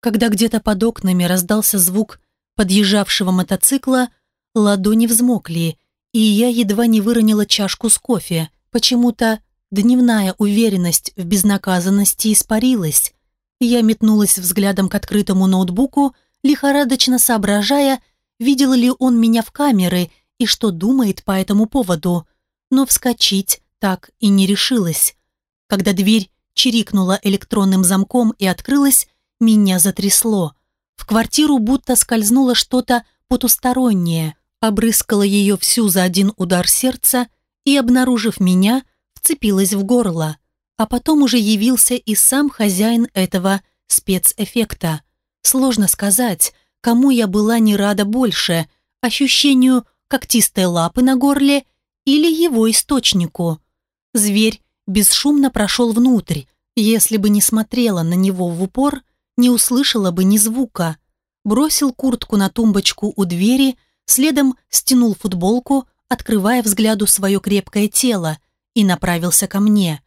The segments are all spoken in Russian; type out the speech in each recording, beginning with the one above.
Когда где-то под окнами раздался звук подъезжавшего мотоцикла, ладони взмокли, и я едва не выронила чашку с кофе. Почему-то дневная уверенность в безнаказанности испарилась. Я метнулась взглядом к открытому ноутбуку, лихорадочно соображая, видел ли он меня в камеры и что думает по этому поводу. Но вскочить так и не решилась. Когда дверь чирикнула электронным замком и открылась, меня затрясло. В квартиру будто скользнуло что-то потустороннее, обрыскало ее всю за один удар сердца и, обнаружив меня, вцепилась в горло. А потом уже явился и сам хозяин этого спецэффекта. Сложно сказать, кому я была не рада больше, ощущению когтистой лапы на горле или его источнику. Зверь бесшумно прошел внутрь. Если бы не смотрела на него в упор, не услышала бы ни звука. Бросил куртку на тумбочку у двери, следом стянул футболку, открывая взгляду свое крепкое тело, и направился ко мне.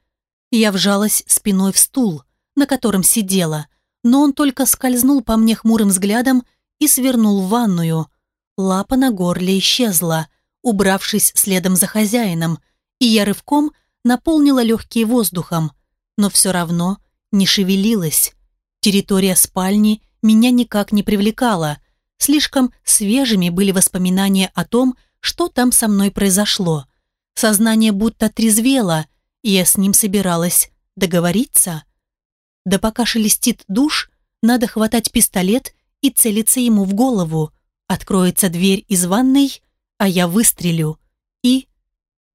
Я вжалась спиной в стул, на котором сидела, но он только скользнул по мне хмурым взглядом и свернул в ванную. Лапа на горле исчезла, убравшись следом за хозяином, и я рывком наполнила легкие воздухом, но все равно не шевелилась. Территория спальни меня никак не привлекала. Слишком свежими были воспоминания о том, что там со мной произошло. Сознание будто трезвело, и я с ним собиралась договориться. Да пока шелестит душ, надо хватать пистолет и целиться ему в голову. Откроется дверь из ванной, а я выстрелю. И...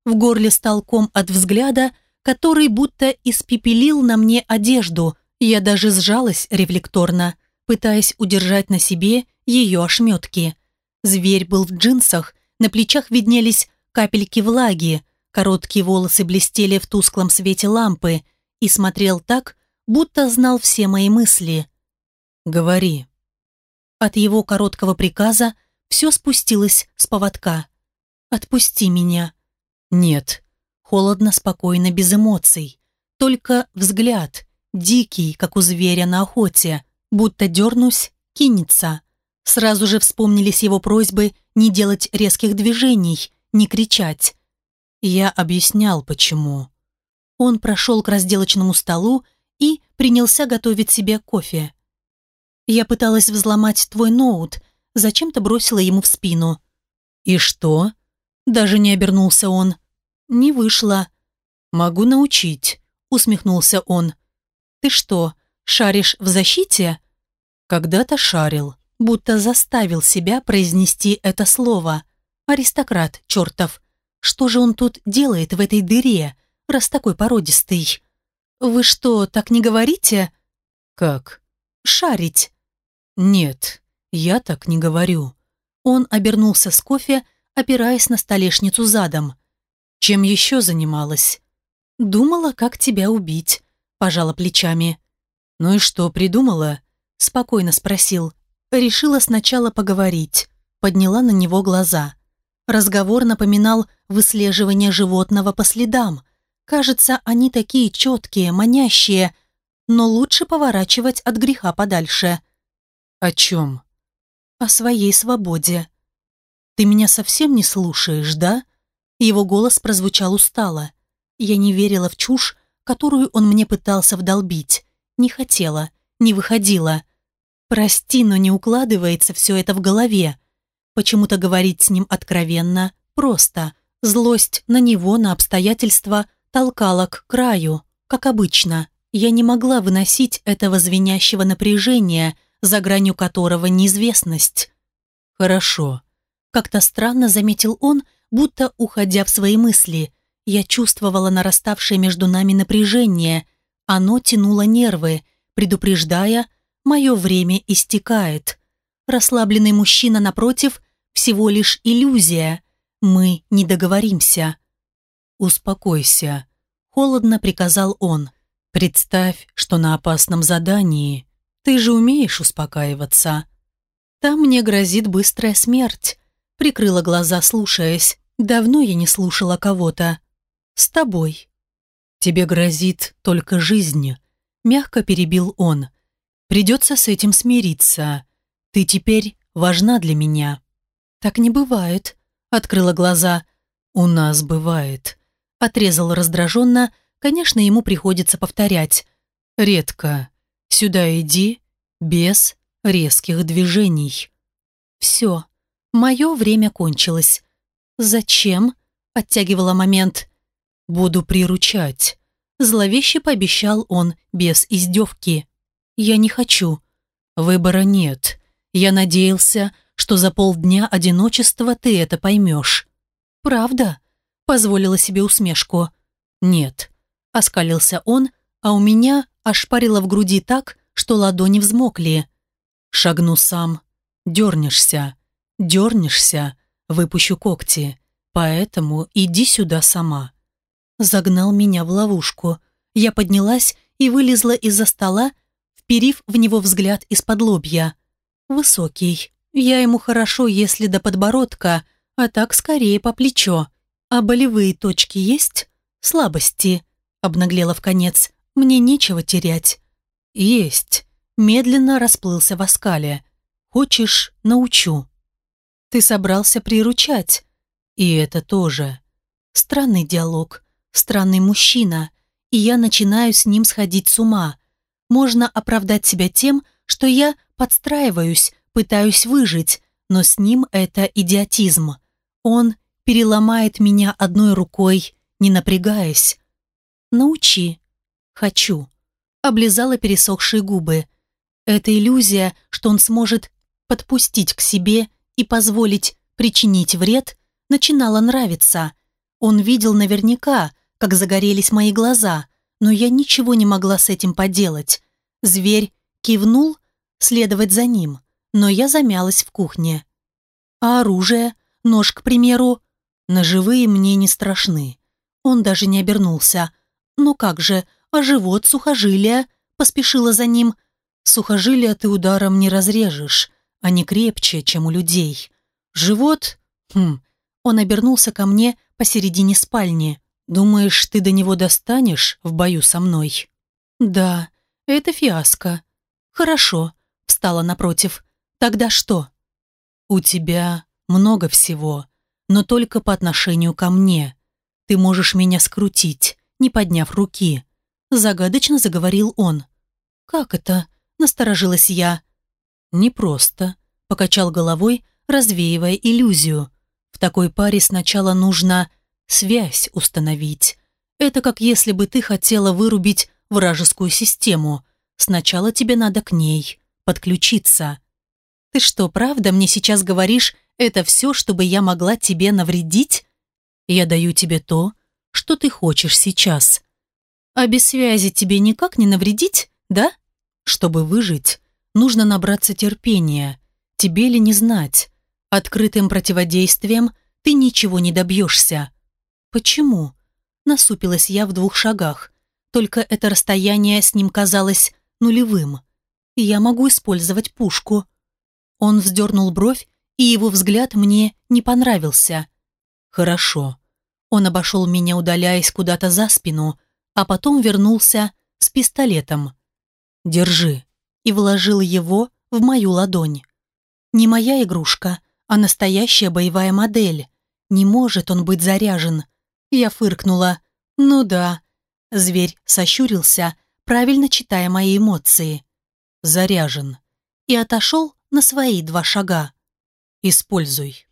В горле стал ком от взгляда, который будто испепелил на мне одежду, я даже сжалась рефлекторно, пытаясь удержать на себе ее ошметки. Зверь был в джинсах, на плечах виднелись капельки влаги, короткие волосы блестели в тусклом свете лампы и смотрел так, будто знал все мои мысли. «Говори». От его короткого приказа все спустилось с поводка. «Отпусти меня». «Нет». Холодно, спокойно, без эмоций. Только взгляд, дикий, как у зверя на охоте, будто дернусь, кинется. Сразу же вспомнились его просьбы не делать резких движений, не кричать. Я объяснял, почему. Он прошел к разделочному столу и принялся готовить себе кофе. Я пыталась взломать твой ноут, зачем-то бросила ему в спину. «И что?» Даже не обернулся он. «Не вышло». «Могу научить», усмехнулся он. Ты что, шаришь в защите? Когда-то шарил, будто заставил себя произнести это слово. Аристократ, чертов. Что же он тут делает в этой дыре, раз такой породистый? Вы что, так не говорите? Как? Шарить. Нет, я так не говорю. Он обернулся с кофе, опираясь на столешницу задом. Чем еще занималась? Думала, как тебя убить пожала плечами. «Ну и что, придумала?» Спокойно спросил. Решила сначала поговорить. Подняла на него глаза. Разговор напоминал выслеживание животного по следам. Кажется, они такие четкие, манящие, но лучше поворачивать от греха подальше. «О чем?» «О своей свободе». «Ты меня совсем не слушаешь, да?» Его голос прозвучал устало. Я не верила в чушь, которую он мне пытался вдолбить. Не хотела, не выходила. Прости, но не укладывается все это в голове. Почему-то говорить с ним откровенно, просто. Злость на него, на обстоятельства толкала к краю, как обычно. Я не могла выносить этого звенящего напряжения, за гранью которого неизвестность. «Хорошо», — как-то странно заметил он, будто уходя в свои мысли. Я чувствовала нараставшее между нами напряжение. Оно тянуло нервы, предупреждая, мое время истекает. Расслабленный мужчина напротив – всего лишь иллюзия. Мы не договоримся. «Успокойся», – холодно приказал он. «Представь, что на опасном задании. Ты же умеешь успокаиваться». «Там мне грозит быстрая смерть», – прикрыла глаза, слушаясь. «Давно я не слушала кого-то с тобой. Тебе грозит только жизнь, мягко перебил он. Придется с этим смириться. Ты теперь важна для меня». «Так не бывает», — открыла глаза. «У нас бывает», — отрезал раздраженно. Конечно, ему приходится повторять. «Редко. Сюда иди, без резких движений». «Все, мое время кончилось». «Зачем?» — оттягивала момент. «Буду приручать», — зловеще пообещал он без издевки. «Я не хочу». «Выбора нет. Я надеялся, что за полдня одиночества ты это поймешь». «Правда?» — позволила себе усмешку. «Нет», — оскалился он, а у меня ошпарило в груди так, что ладони взмокли. «Шагну сам. Дернешься. Дернешься. Выпущу когти. Поэтому иди сюда сама». Загнал меня в ловушку. Я поднялась и вылезла из-за стола, вперив в него взгляд из-под лобья. Высокий. Я ему хорошо, если до подбородка, а так скорее по плечо. А болевые точки есть? Слабости. Обнаглела в конец. Мне нечего терять. Есть. Медленно расплылся в оскале. Хочешь, научу. Ты собрался приручать. И это тоже. Странный диалог. Странный мужчина. И я начинаю с ним сходить с ума можно оправдать себя тем, что я подстраиваюсь, пытаюсь выжить, но с ним это идиотизм. Он переломает меня одной рукой, не напрягаясь. Научи. Хочу. Облизала пересохшие губы. Это иллюзия, что он сможет подпустить к себе и позволить причинить вред, начинала нравиться. Он видел наверняка, как загорелись мои глаза, но я ничего не могла с этим поделать. Зверь кивнул следовать за ним, но я замялась в кухне. А оружие, нож, к примеру, ножевые мне не страшны. Он даже не обернулся. Ну как же, а живот, сухожилия, поспешила за ним. Сухожилия ты ударом не разрежешь, они крепче, чем у людей. Живот, хм, он обернулся ко мне посередине спальни. «Думаешь, ты до него достанешь в бою со мной?» «Да, это фиаско». «Хорошо», — встала напротив. «Тогда что?» «У тебя много всего, но только по отношению ко мне. Ты можешь меня скрутить, не подняв руки», — загадочно заговорил он. «Как это?» — насторожилась я. «Непросто», — покачал головой, развеивая иллюзию. «В такой паре сначала нужно связь установить. Это как если бы ты хотела вырубить вражескую систему. Сначала тебе надо к ней подключиться. Ты что, правда мне сейчас говоришь, это все, чтобы я могла тебе навредить? Я даю тебе то, что ты хочешь сейчас. А без связи тебе никак не навредить, да? Чтобы выжить, нужно набраться терпения. Тебе ли не знать? Открытым противодействием ты ничего не добьешься. «Почему?» Насупилась я в двух шагах. Только это расстояние с ним казалось нулевым. Я могу использовать пушку. Он вздернул бровь, и его взгляд мне не понравился. «Хорошо». Он обошел меня, удаляясь куда-то за спину, а потом вернулся с пистолетом. «Держи», и вложил его в мою ладонь. Не моя игрушка, а настоящая боевая модель. Не может он быть заряжен. Я фыркнула. «Ну да». Зверь сощурился, правильно читая мои эмоции. «Заряжен». И отошел на свои два шага. «Используй».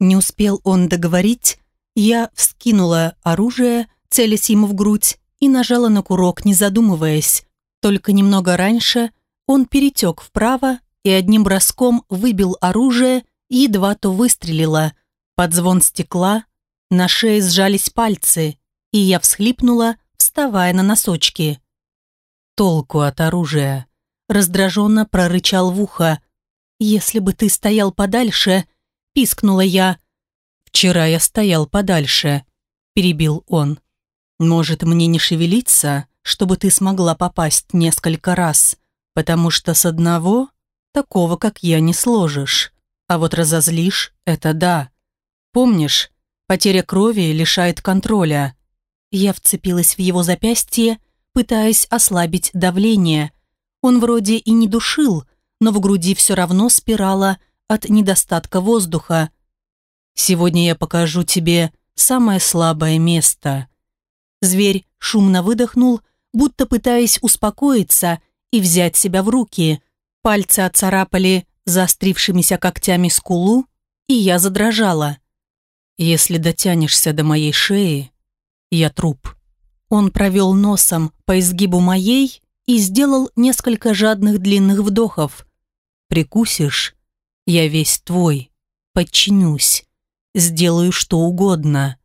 Не успел он договорить, я вскинула оружие, целясь ему в грудь, и нажала на курок, не задумываясь. Только немного раньше он перетек вправо и одним броском выбил оружие, едва то выстрелило. Под звон стекла на шее сжались пальцы, и я всхлипнула, вставая на носочки. «Толку от оружия», — раздраженно прорычал в ухо. «Если бы ты стоял подальше», — пискнула я. «Вчера я стоял подальше», — перебил он. «Может, мне не шевелиться, чтобы ты смогла попасть несколько раз, потому что с одного такого, как я, не сложишь. А вот разозлишь — это да. Помнишь, Потеря крови лишает контроля. Я вцепилась в его запястье, пытаясь ослабить давление. Он вроде и не душил, но в груди все равно спирала от недостатка воздуха. «Сегодня я покажу тебе самое слабое место». Зверь шумно выдохнул, будто пытаясь успокоиться и взять себя в руки. Пальцы отцарапали заострившимися когтями скулу, и я задрожала. «Если дотянешься до моей шеи, я труп». Он провел носом по изгибу моей и сделал несколько жадных длинных вдохов. «Прикусишь? Я весь твой. Подчинюсь. Сделаю что угодно».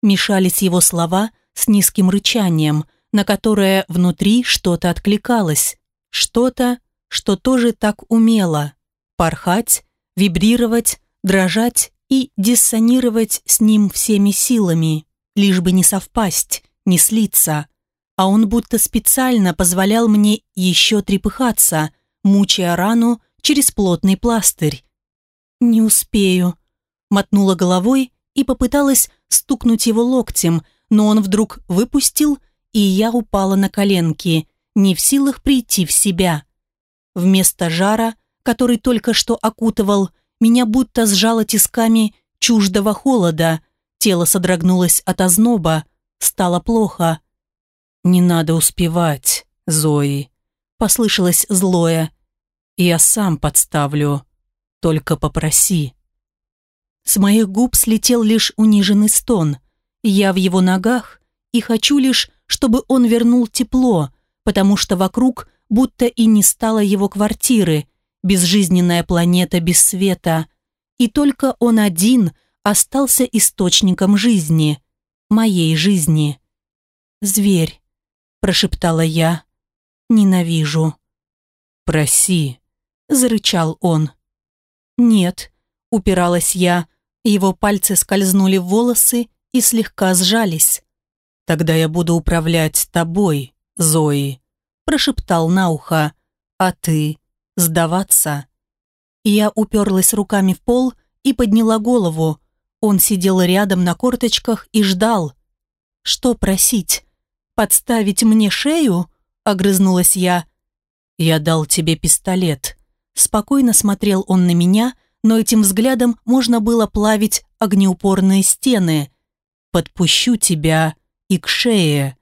Мешались его слова с низким рычанием, на которое внутри что-то откликалось. Что-то, что тоже так умело. Порхать, вибрировать, дрожать и диссонировать с ним всеми силами, лишь бы не совпасть, не слиться а он будто специально позволял мне еще трепыхаться, мучая рану через плотный пластырь. «Не успею», — мотнула головой и попыталась стукнуть его локтем, но он вдруг выпустил, и я упала на коленки, не в силах прийти в себя. Вместо жара, который только что окутывал, меня будто сжало тисками чуждого холода, тело содрогнулось от озноба, стало плохо. «Не надо успевать, Зои», — послышалось злое. «Я сам подставлю, только попроси». С моих губ слетел лишь униженный стон. Я в его ногах и хочу лишь, чтобы он вернул тепло, потому что вокруг будто и не стало его квартиры, безжизненная планета без света. И только он один остался источником жизни, моей жизни. Зверь прошептала я. «Ненавижу». «Проси», — зарычал он. «Нет», — упиралась я, его пальцы скользнули в волосы и слегка сжались. «Тогда я буду управлять тобой, Зои», — прошептал на ухо. «А ты? Сдаваться?» Я уперлась руками в пол и подняла голову. Он сидел рядом на корточках и ждал. «Что просить?» подставить мне шею?» – огрызнулась я. «Я дал тебе пистолет». Спокойно смотрел он на меня, но этим взглядом можно было плавить огнеупорные стены. «Подпущу тебя и к шее».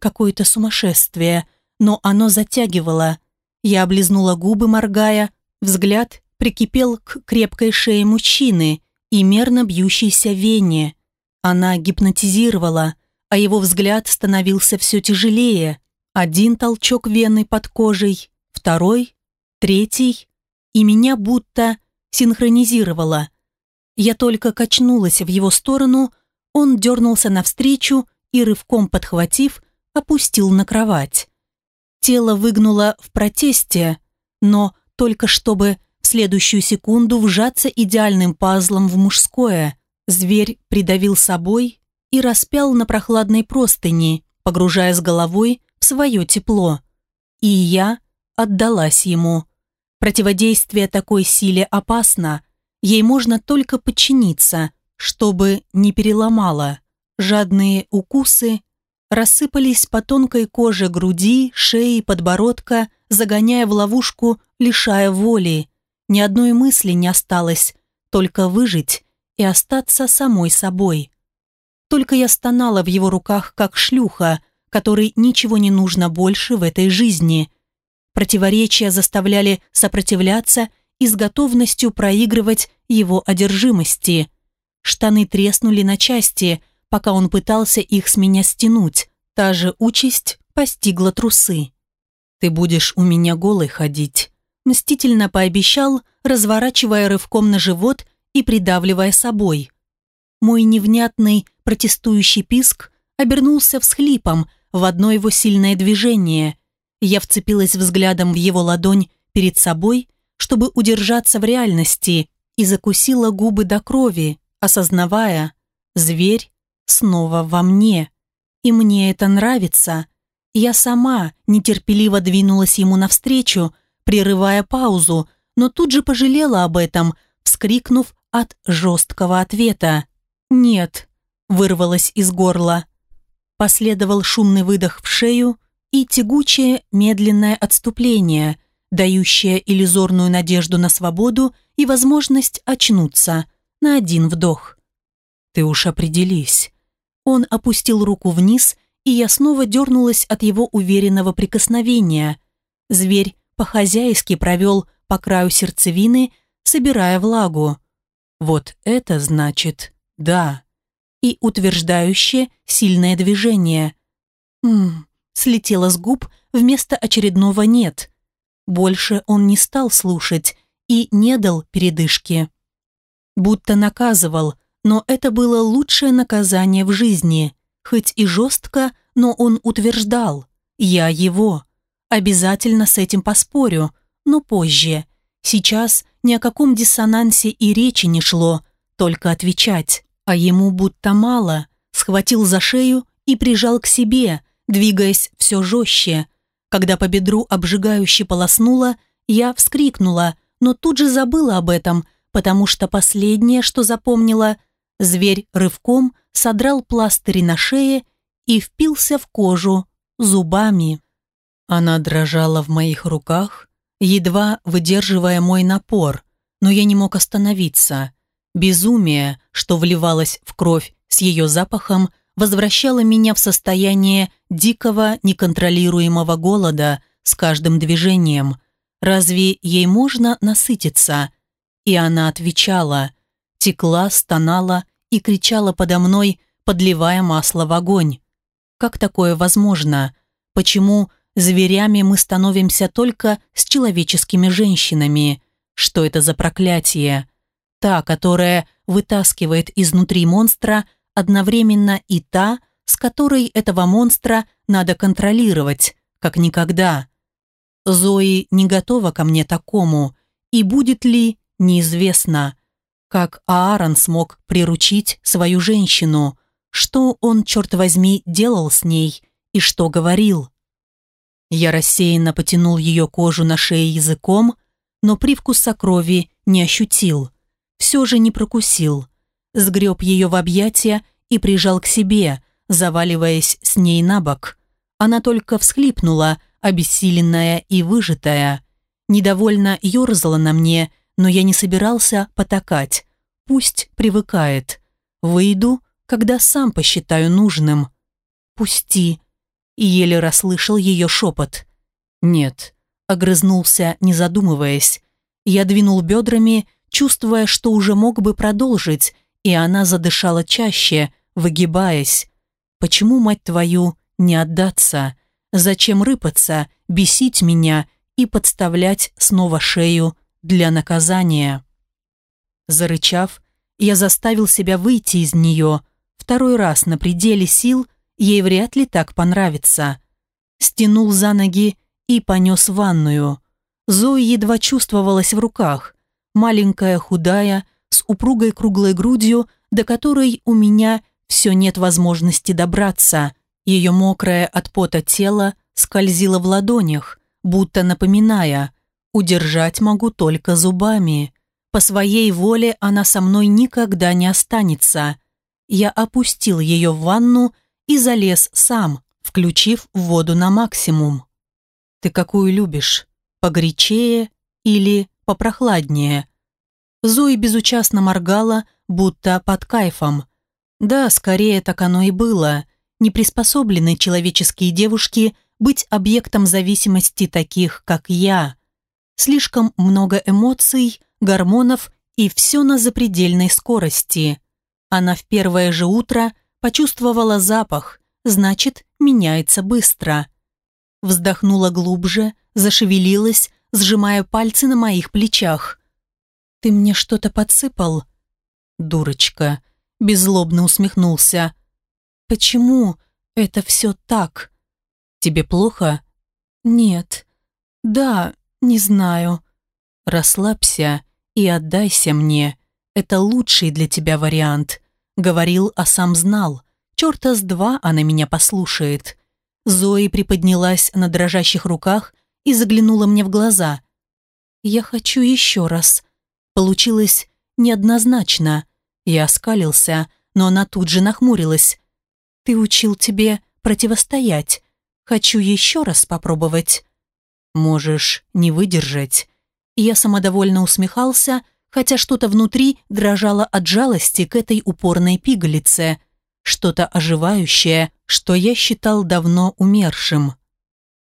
Какое-то сумасшествие, но оно затягивало. Я облизнула губы, моргая, взгляд прикипел к крепкой шее мужчины и мерно бьющейся вене. Она гипнотизировала – а его взгляд становился все тяжелее. Один толчок вены под кожей, второй, третий, и меня будто синхронизировало. Я только качнулась в его сторону, он дернулся навстречу и, рывком подхватив, опустил на кровать. Тело выгнуло в протесте, но только чтобы в следующую секунду вжаться идеальным пазлом в мужское. Зверь придавил собой, и распял на прохладной простыни, погружая с головой в свое тепло. И я отдалась ему. Противодействие такой силе опасно. Ей можно только подчиниться, чтобы не переломало. Жадные укусы рассыпались по тонкой коже груди, шеи, подбородка, загоняя в ловушку, лишая воли. Ни одной мысли не осталось, только выжить и остаться самой собой. Только я стонала в его руках, как шлюха, которой ничего не нужно больше в этой жизни. Противоречия заставляли сопротивляться и с готовностью проигрывать его одержимости. Штаны треснули на части, пока он пытался их с меня стянуть. Та же участь постигла трусы. «Ты будешь у меня голой ходить», мстительно пообещал, разворачивая рывком на живот и придавливая собой. Мой невнятный протестующий писк обернулся всхлипом в одно его сильное движение. Я вцепилась взглядом в его ладонь перед собой, чтобы удержаться в реальности, и закусила губы до крови, осознавая, зверь снова во мне. И мне это нравится. Я сама нетерпеливо двинулась ему навстречу, прерывая паузу, но тут же пожалела об этом, вскрикнув от жесткого ответа. «Нет», вырвалось из горла. Последовал шумный выдох в шею, и тягучее медленное отступление, дающее иллюзорную надежду на свободу и возможность очнуться на один вдох. «Ты уж определись». Он опустил руку вниз, и я снова дернулась от его уверенного прикосновения. Зверь по-хозяйски провел по краю сердцевины, собирая влагу. Вот это значит «да». И утверждающее сильное движение. «Ммм», слетело с губ вместо очередного «нет». Больше он не стал слушать и не дал передышки. Будто наказывал, но это было лучшее наказание в жизни. Хоть и жестко, но он утверждал «я его». Обязательно с этим поспорю, но позже. Сейчас ни о каком диссонансе и речи не шло, только отвечать. А ему будто мало, схватил за шею и прижал к себе, двигаясь все жестче. Когда по бедру обжигающе полоснуло, я вскрикнула, но тут же забыла об этом, потому что последнее, что запомнила, зверь рывком содрал пластыри на шее и впился в кожу зубами. Она дрожала в моих руках, едва выдерживая мой напор, но я не мог остановиться. Безумие, что вливалось в кровь с ее запахом, возвращало меня в состояние дикого, неконтролируемого голода с каждым движением. Разве ей можно насытиться? И она отвечала, текла, стонала и кричала подо мной, подливая масло в огонь. Как такое возможно? Почему Зверями мы становимся только с человеческими женщинами. Что это за проклятие? Та, которая вытаскивает изнутри монстра, одновременно и та, с которой этого монстра надо контролировать, как никогда. Зои не готова ко мне такому, и будет ли, неизвестно. Как Аарон смог приручить свою женщину, что он, черт возьми, делал с ней и что говорил. Я рассеянно потянул ее кожу на шее языком, но привкуса крови не ощутил. Все же не прокусил. Сгреб ее в объятия и прижал к себе, заваливаясь с ней на бок. Она только всхлипнула, обессиленная и выжатая. Недовольно ерзала на мне, но я не собирался потакать. Пусть привыкает. Выйду, когда сам посчитаю нужным. «Пусти», и еле расслышал ее шепот. «Нет», — огрызнулся, не задумываясь. Я двинул бедрами, чувствуя, что уже мог бы продолжить, и она задышала чаще, выгибаясь. «Почему, мать твою, не отдаться? Зачем рыпаться, бесить меня и подставлять снова шею для наказания?» Зарычав, я заставил себя выйти из нее, второй раз на пределе сил ей вряд ли так понравится. Стянул за ноги и понес ванную. Зои едва чувствовалась в руках, маленькая, худая, с упругой круглой грудью, до которой у меня все нет возможности добраться. Ее мокрое от пота тело скользило в ладонях, будто напоминая, удержать могу только зубами. По своей воле она со мной никогда не останется. Я опустил ее в ванну и залез сам, включив воду на максимум. «Ты какую любишь? Погорячее или попрохладнее?» Зои безучастно моргала, будто под кайфом. Да, скорее так оно и было. Не приспособлены человеческие девушки быть объектом зависимости таких, как я. Слишком много эмоций, гормонов и все на запредельной скорости. Она в первое же утро – Почувствовала запах, значит, меняется быстро. Вздохнула глубже, зашевелилась, сжимая пальцы на моих плечах. «Ты мне что-то подсыпал?» «Дурочка», — беззлобно усмехнулся. «Почему это все так?» «Тебе плохо?» «Нет». «Да, не знаю». «Расслабься и отдайся мне. Это лучший для тебя вариант. Говорил, а сам знал. Черта с два она меня послушает. Зои приподнялась на дрожащих руках и заглянула мне в глаза. «Я хочу еще раз». Получилось неоднозначно. Я оскалился, но она тут же нахмурилась. «Ты учил тебе противостоять. Хочу еще раз попробовать. Можешь не выдержать. Я самодовольно усмехался, хотя что-то внутри дрожало от жалости к этой упорной пигалице. Что-то оживающее, что я считал давно умершим.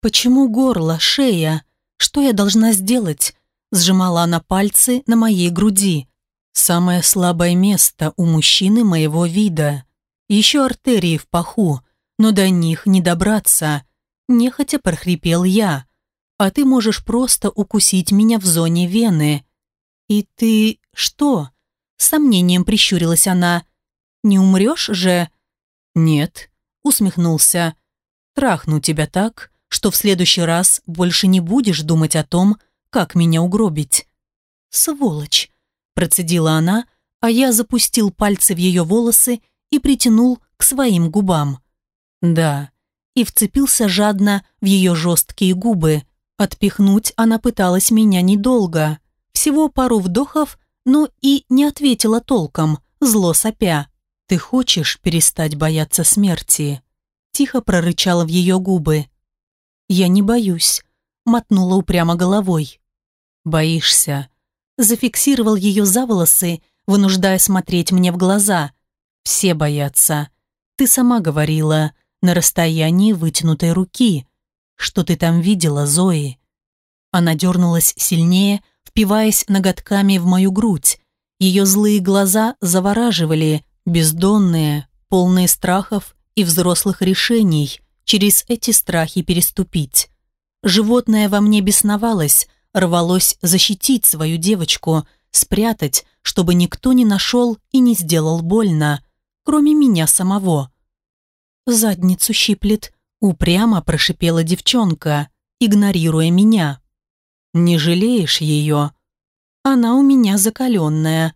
«Почему горло, шея? Что я должна сделать?» Сжимала она пальцы на моей груди. Самое слабое место у мужчины моего вида. Еще артерии в паху, но до них не добраться. Нехотя прохрипел я. А ты можешь просто укусить меня в зоне вены. И ты что? Сомнением прищурилась она. Не умрешь же? Нет, усмехнулся. Трахну тебя так, что в следующий раз больше не будешь думать о том, как меня угробить. Сволочь, процедила она, а я запустил пальцы в ее волосы и притянул к своим губам. Да, и вцепился жадно в ее жесткие губы. Отпихнуть она пыталась меня недолго, всего пару вдохов, но и не ответила толком, зло сопя. «Ты хочешь перестать бояться смерти?» Тихо прорычала в ее губы. «Я не боюсь», — мотнула упрямо головой. «Боишься?» Зафиксировал ее за волосы, вынуждая смотреть мне в глаза. «Все боятся. Ты сама говорила, на расстоянии вытянутой руки. Что ты там видела, Зои?» Она дернулась сильнее, впиваясь ноготками в мою грудь. Ее злые глаза завораживали, бездонные, полные страхов и взрослых решений, через эти страхи переступить. Животное во мне бесновалось, рвалось защитить свою девочку, спрятать, чтобы никто не нашел и не сделал больно, кроме меня самого. «Задницу щиплет», — упрямо прошипела девчонка, игнорируя меня. «Не жалеешь ее?» «Она у меня закаленная».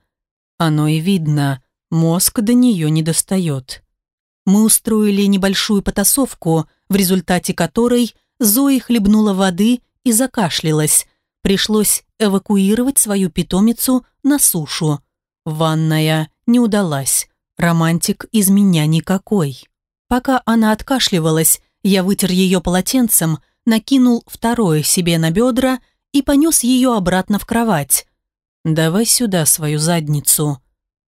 Оно и видно, мозг до нее не достает. Мы устроили небольшую потасовку, в результате которой Зои хлебнула воды и закашлялась. Пришлось эвакуировать свою питомицу на сушу. Ванная не удалась. Романтик из меня никакой. Пока она откашливалась, я вытер ее полотенцем, накинул второе себе на бедра и понес ее обратно в кровать. «Давай сюда свою задницу».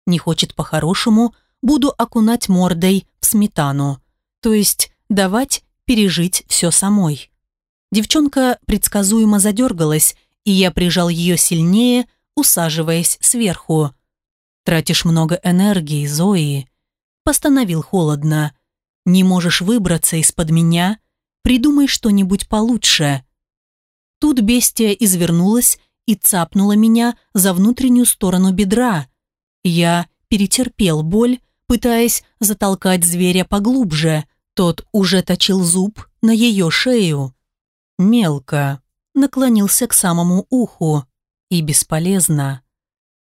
Не хочет по-хорошему, буду окунать мордой в сметану. То есть давать пережить все самой. Девчонка предсказуемо задергалась, и я прижал ее сильнее, усаживаясь сверху. «Тратишь много энергии, Зои», — постановил холодно. Не можешь выбраться из-под меня? Придумай что-нибудь получше». Тут бестия извернулась и цапнула меня за внутреннюю сторону бедра. Я перетерпел боль, пытаясь затолкать зверя поглубже. Тот уже точил зуб на ее шею. Мелко. Наклонился к самому уху. И бесполезно.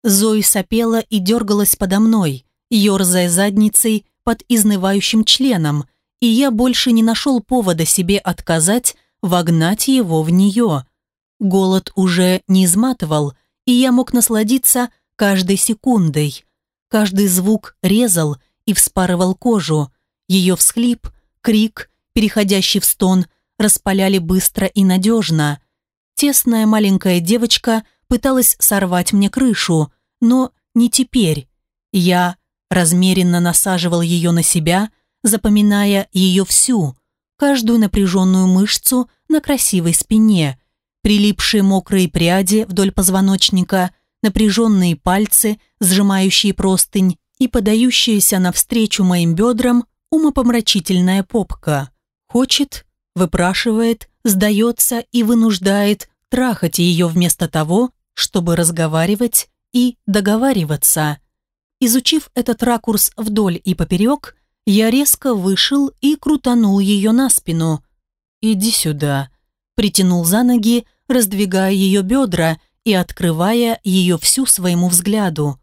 Зои сопела и дергалась подо мной, ерзая задницей под изнывающим членом, и я больше не нашел повода себе отказать, вогнать его в нее. Голод уже не изматывал, и я мог насладиться каждой секундой. Каждый звук резал и вспарывал кожу. Ее всхлип, крик, переходящий в стон, распаляли быстро и надежно. Тесная маленькая девочка пыталась сорвать мне крышу, но не теперь. Я размеренно насаживал ее на себя, запоминая ее всю, каждую напряженную мышцу на красивой спине, прилипшие мокрые пряди вдоль позвоночника, напряженные пальцы, сжимающие простынь и подающаяся навстречу моим бедрам умопомрачительная попка. Хочет, выпрашивает, сдается и вынуждает трахать ее вместо того, чтобы разговаривать и договариваться – Изучив этот ракурс вдоль и поперек, я резко вышел и крутанул ее на спину. «Иди сюда», притянул за ноги, раздвигая ее бедра и открывая ее всю своему взгляду.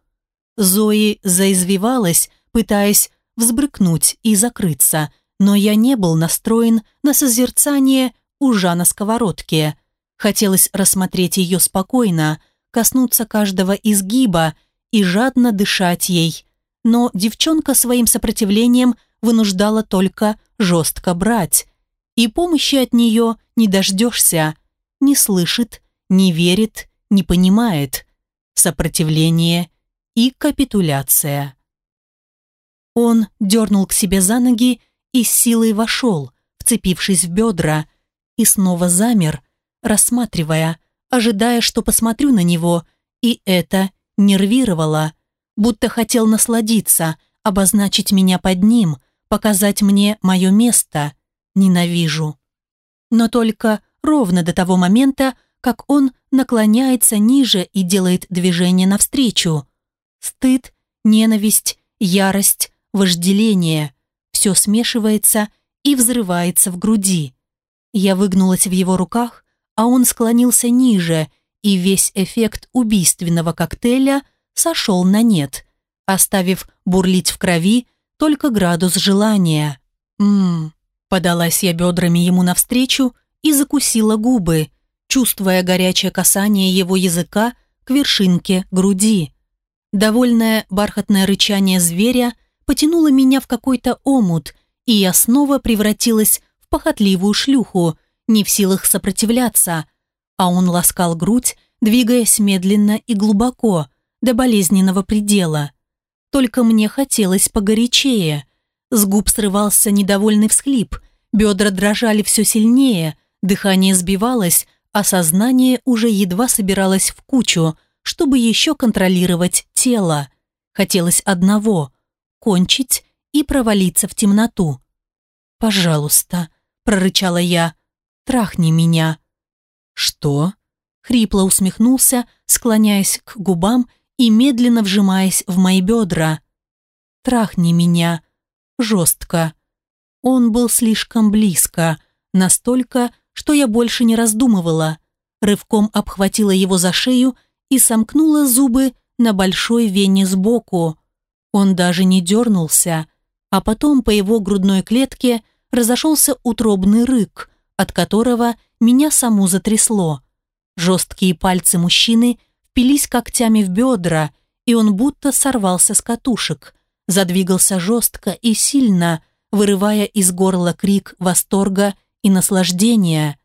Зои заизвивалась, пытаясь взбрыкнуть и закрыться, но я не был настроен на созерцание ужа на сковородке. Хотелось рассмотреть ее спокойно, коснуться каждого изгиба и жадно дышать ей. Но девчонка своим сопротивлением вынуждала только жестко брать. и помощи от нее не дождешься. Не слышит, не верит, не понимает. Сопротивление и капитуляция. Он дернул к себе за ноги и силой вошел, вцепившись в бедра, и снова замер, рассматривая, ожидая, что посмотрю на него, и это нервировало, будто хотел насладиться, обозначить меня под ним, показать мне мое место. Ненавижу. Но только ровно до того момента, как он наклоняется ниже и делает движение навстречу. Стыд, ненависть, ярость, вожделение. Все смешивается и взрывается в груди. Я выгнулась в его руках, а он склонился ниже, и весь эффект убийственного коктейля сошел на нет, оставив бурлить в крови только градус желания. «Ммм», подалась я бедрами ему навстречу и закусила губы, чувствуя горячее касание его языка к вершинке груди. Довольное бархатное рычание зверя потянуло меня в какой-то омут, и я снова превратилась в похотливую шлюху, не в силах сопротивляться, а он ласкал грудь, двигаясь медленно и глубоко, до болезненного предела. Только мне хотелось погорячее. С губ срывался недовольный всхлип, бедра дрожали все сильнее, дыхание сбивалось, а сознание уже едва собиралось в кучу, чтобы еще контролировать тело. Хотелось одного – кончить и провалиться в темноту. «Пожалуйста», – прорычала я, – «трахни меня». «Что?» – хрипло усмехнулся, склоняясь к губам и медленно вжимаясь в мои бедра. «Трахни меня. Жестко». Он был слишком близко, настолько, что я больше не раздумывала. Рывком обхватила его за шею и сомкнула зубы на большой вене сбоку. Он даже не дернулся, а потом по его грудной клетке разошелся утробный рык, от которого меня саму затрясло. Жесткие пальцы мужчины впились когтями в бедра, и он будто сорвался с катушек, задвигался жестко и сильно, вырывая из горла крик восторга и наслаждения.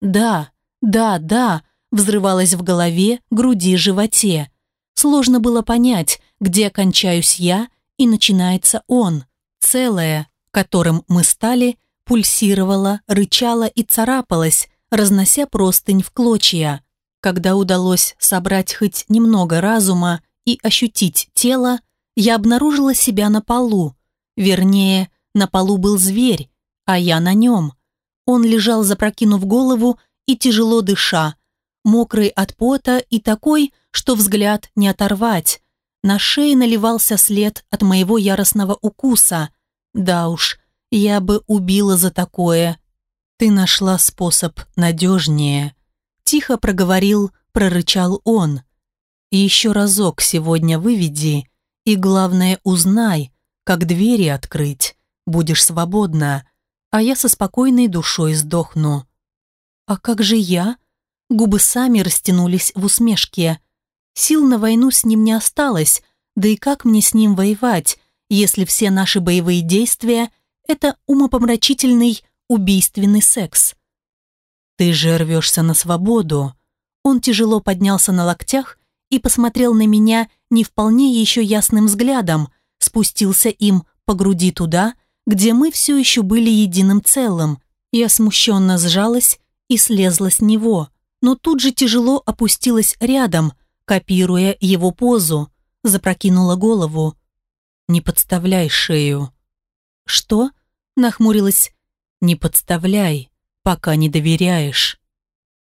«Да, да, да», взрывалось в голове, груди, животе. Сложно было понять, где кончаюсь я и начинается он. Целое, которым мы стали, пульсировало, рычало и царапалось, разнося простынь в клочья. Когда удалось собрать хоть немного разума и ощутить тело, я обнаружила себя на полу. Вернее, на полу был зверь, а я на нем. Он лежал, запрокинув голову и тяжело дыша, мокрый от пота и такой, что взгляд не оторвать. На шее наливался след от моего яростного укуса. Да уж, я бы убила за такое. Ты нашла способ надежнее. Тихо проговорил, прорычал он. И еще разок сегодня выведи, и главное узнай, как двери открыть. Будешь свободна, а я со спокойной душой сдохну. А как же я? Губы сами растянулись в усмешке. Сил на войну с ним не осталось, да и как мне с ним воевать, если все наши боевые действия – это умопомрачительный убийственный секс? Ты же рвешься на свободу. Он тяжело поднялся на локтях и посмотрел на меня не вполне еще ясным взглядом, спустился им по груди туда, где мы все еще были единым целым. Я смущенно сжалась и слезла с него но тут же тяжело опустилась рядом, копируя его позу, запрокинула голову. «Не подставляй шею». «Что?» – нахмурилась. «Не подставляй, пока не доверяешь».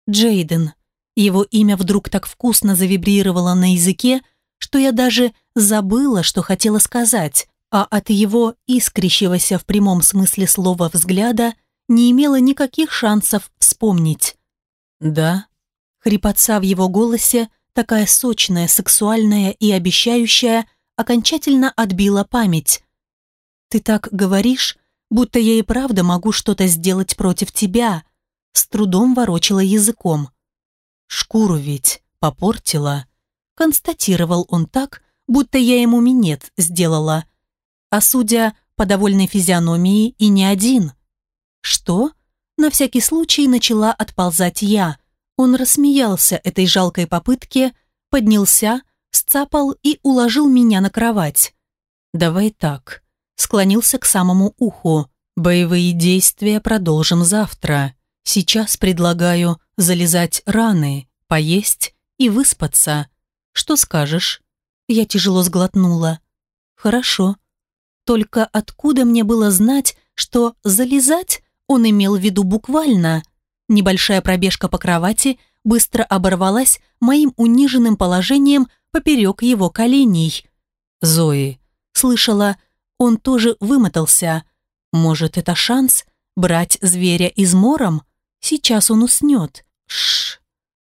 Джейден. Его имя вдруг так вкусно завибрировало на языке, что я даже забыла, что хотела сказать, а от его искрящегося в прямом смысле слова взгляда не имела никаких шансов вспомнить. «Да?» Хрипотца в его голосе, такая сочная, сексуальная и обещающая, окончательно отбила память. «Ты так говоришь, будто я и правда могу что-то сделать против тебя», с трудом ворочала языком. «Шкуру ведь попортила», констатировал он так, будто я ему минет сделала. А судя по довольной физиономии, и не один. «Что?» На всякий случай начала отползать я. Он рассмеялся этой жалкой попытке, поднялся, сцапал и уложил меня на кровать. «Давай так», склонился к самому уху. «Боевые действия продолжим завтра. Сейчас предлагаю залезать раны, поесть и выспаться. Что скажешь?» Я тяжело сглотнула. «Хорошо. Только откуда мне было знать, что залезать он имел в виду буквально?» Небольшая пробежка по кровати быстро оборвалась моим униженным положением поперек его коленей. «Зои», слышала, он тоже вымотался. Может, это шанс брать зверя измором? Сейчас он уснет. Шш.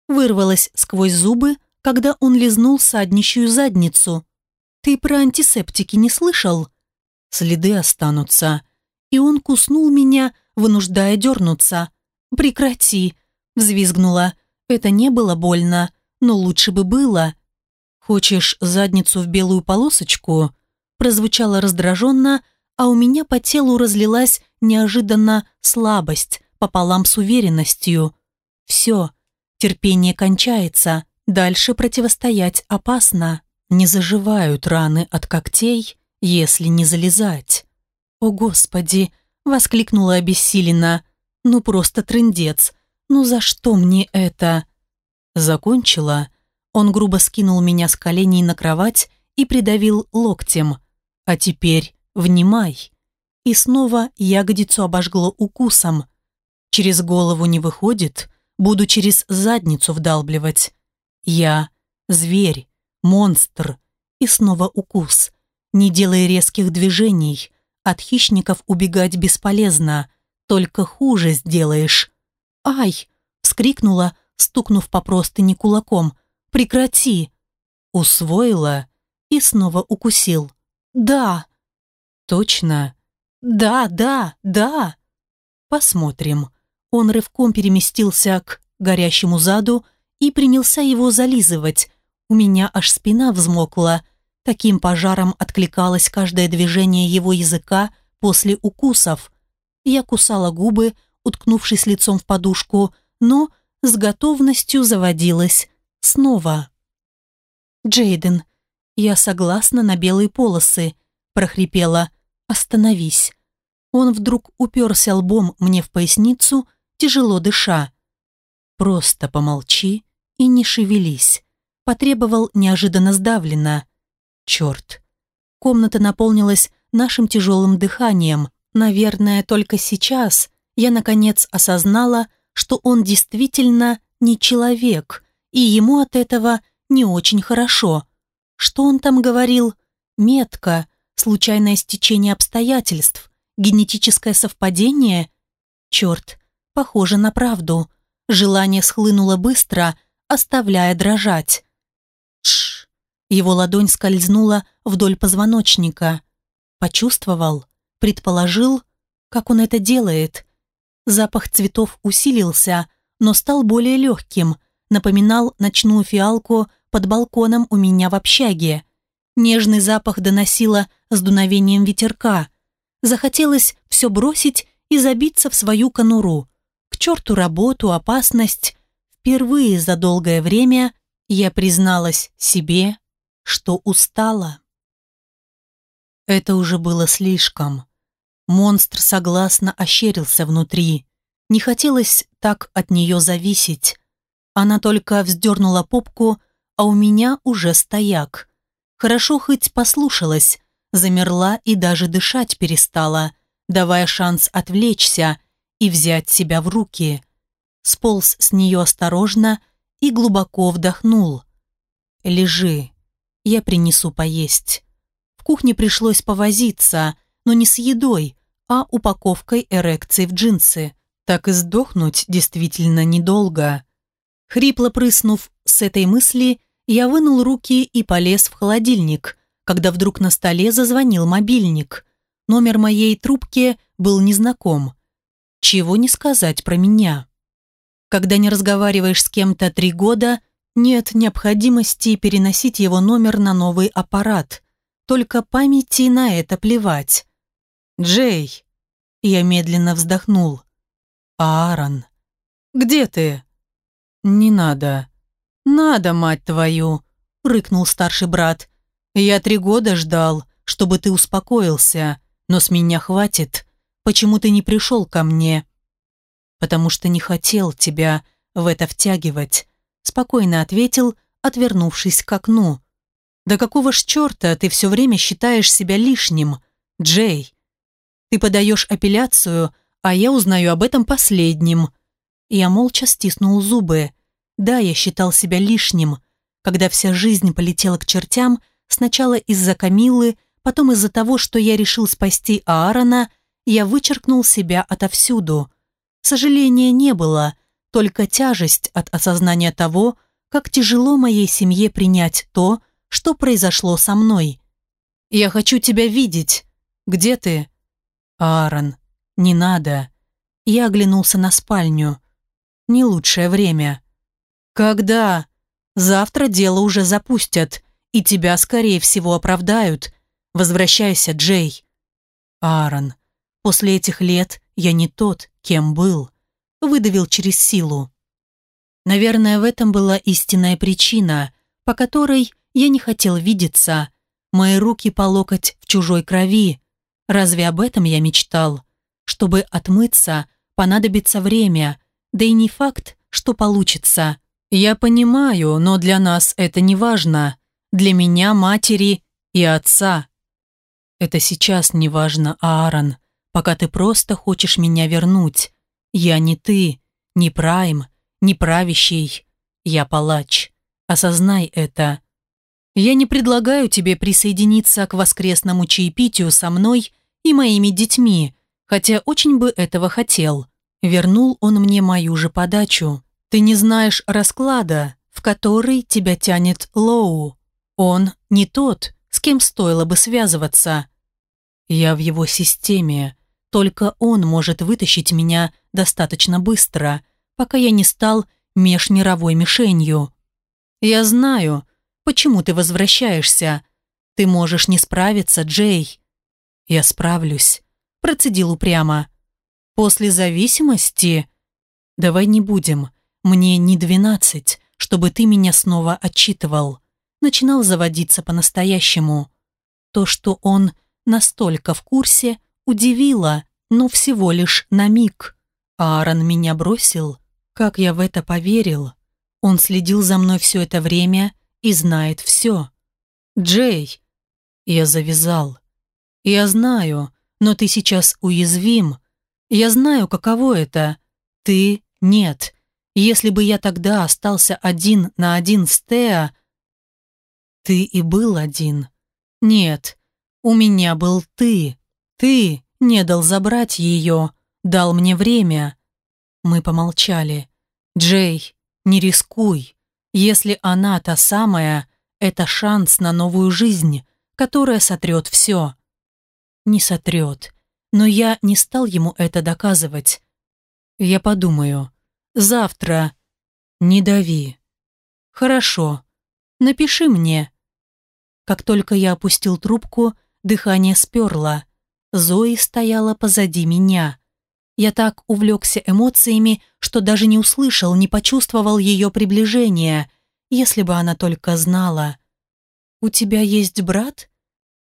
Вырвалась сквозь зубы, когда он лизнул саднищую задницу. «Ты про антисептики не слышал?» «Следы останутся». И он куснул меня, вынуждая дернуться. «Прекрати!» – взвизгнула. Это не было больно, но лучше бы было. «Хочешь задницу в белую полосочку?» Прозвучало раздраженно, а у меня по телу разлилась неожиданно слабость пополам с уверенностью. Все, терпение кончается, дальше противостоять опасно. Не заживают раны от когтей, если не залезать. «О, Господи!» — воскликнула обессиленно. «Ну просто трындец! Ну за что мне это?» Закончила. Он грубо скинул меня с коленей на кровать и придавил локтем. «А теперь внимай!» И снова ягодицу обожгло укусом. Через голову не выходит, буду через задницу вдалбливать. Я зверь, монстр. И снова укус. Не делай резких движений. От хищников убегать бесполезно. Только хуже сделаешь. «Ай!» — вскрикнула, стукнув по простыне кулаком. «Прекрати!» Усвоила и снова укусил. «Да!» «Точно?» «Да, да, да!» «Посмотрим». Он рывком переместился к горящему заду и принялся его зализывать. У меня аж спина взмокла. Таким пожаром откликалось каждое движение его языка после укусов. Я кусала губы, уткнувшись лицом в подушку, но с готовностью заводилась снова. «Джейден, я согласна на белые полосы», – прохрипела. «Остановись». Он вдруг уперся лбом мне в поясницу, тяжело дыша. «Просто помолчи и не шевелись», – потребовал неожиданно сдавленно. «Черт». Комната наполнилась нашим тяжелым дыханием. Наверное, только сейчас я наконец осознала, что он действительно не человек, и ему от этого не очень хорошо. Что он там говорил? Метка, случайное стечение обстоятельств, генетическое совпадение? Черт, похоже на правду. Желание схлынуло быстро, оставляя дрожать. Тш! Его ладонь скользнула вдоль позвоночника. Почувствовал, предположил, как он это делает. Запах цветов усилился, но стал более легким, напоминал ночную фиалку под балконом у меня в общаге. Нежный запах доносило с дуновением ветерка. Захотелось все бросить и забиться в свою конуру. К черту работу, опасность. Впервые за долгое время я призналась себе, что устала. Это уже было слишком. Монстр согласно ощерился внутри. Не хотелось так от нее зависеть. Она только вздернула попку, а у меня уже стояк. Хорошо хоть послушалась, замерла и даже дышать перестала, давая шанс отвлечься и взять себя в руки. Сполз с нее осторожно и глубоко вдохнул. «Лежи, я принесу поесть». В кухне пришлось повозиться, но не с едой, а упаковкой эрекции в джинсы. Так и сдохнуть действительно недолго. Хрипло прыснув с этой мысли, я вынул руки и полез в холодильник, когда вдруг на столе зазвонил мобильник. Номер моей трубки был незнаком. Чего не сказать про меня. Когда не разговариваешь с кем-то три года, нет необходимости переносить его номер на новый аппарат. Только памяти на это плевать. «Джей!» Я медленно вздохнул. Аарон. Где ты? Не надо. Надо, мать твою, рыкнул старший брат. Я три года ждал, чтобы ты успокоился, но с меня хватит. Почему ты не пришел ко мне? Потому что не хотел тебя в это втягивать, спокойно ответил, отвернувшись к окну. Да какого ж черта ты все время считаешь себя лишним, Джей? Ты подаешь апелляцию, а я узнаю об этом последним. Я молча стиснул зубы. Да, я считал себя лишним. Когда вся жизнь полетела к чертям, сначала из-за Камилы, потом из-за того, что я решил спасти Аарона, я вычеркнул себя отовсюду. Сожаления не было, только тяжесть от осознания того, как тяжело моей семье принять то, что произошло со мной. «Я хочу тебя видеть. Где ты?» «Аарон, не надо». Я оглянулся на спальню. «Не лучшее время». «Когда?» «Завтра дело уже запустят, и тебя, скорее всего, оправдают. Возвращайся, Джей». «Аарон, после этих лет я не тот, кем был», выдавил через силу. Наверное, в этом была истинная причина, по которой я не хотел видеться. Мои руки по локоть в чужой крови. Разве об этом я мечтал? Чтобы отмыться, понадобится время, да и не факт, что получится. Я понимаю, но для нас это не важно. Для меня, матери и отца. Это сейчас не важно, Аарон, пока ты просто хочешь меня вернуть. Я не ты, не Прайм, не правящий. Я палач. Осознай это. Я не предлагаю тебе присоединиться к воскресному чаепитию со мной и моими детьми, хотя очень бы этого хотел. Вернул он мне мою же подачу. Ты не знаешь расклада, в который тебя тянет Лоу. Он не тот, с кем стоило бы связываться. Я в его системе. Только он может вытащить меня достаточно быстро, пока я не стал межмировой мишенью. Я знаю, почему ты возвращаешься. Ты можешь не справиться, Джей. Я справлюсь, процедил упрямо. После зависимости? Давай не будем. Мне не двенадцать, чтобы ты меня снова отчитывал. Начинал заводиться по-настоящему. То, что он настолько в курсе, удивило, но всего лишь на миг. Аарон меня бросил. Как я в это поверил? Он следил за мной все это время и знает все. Джей, я завязал. Я знаю, но ты сейчас уязвим. Я знаю, каково это. Ты нет. Если бы я тогда остался один на один с Теа... Ты и был один. Нет, у меня был ты. Ты не дал забрать ее, дал мне время. Мы помолчали. Джей, не рискуй. Если она та самая, это шанс на новую жизнь, которая сотрет все. Не сотрет. Но я не стал ему это доказывать. Я подумаю. Завтра. Не дави. Хорошо. Напиши мне. Как только я опустил трубку, дыхание сперло. Зои стояла позади меня. Я так увлекся эмоциями, что даже не услышал, не почувствовал ее приближения, если бы она только знала. «У тебя есть брат?»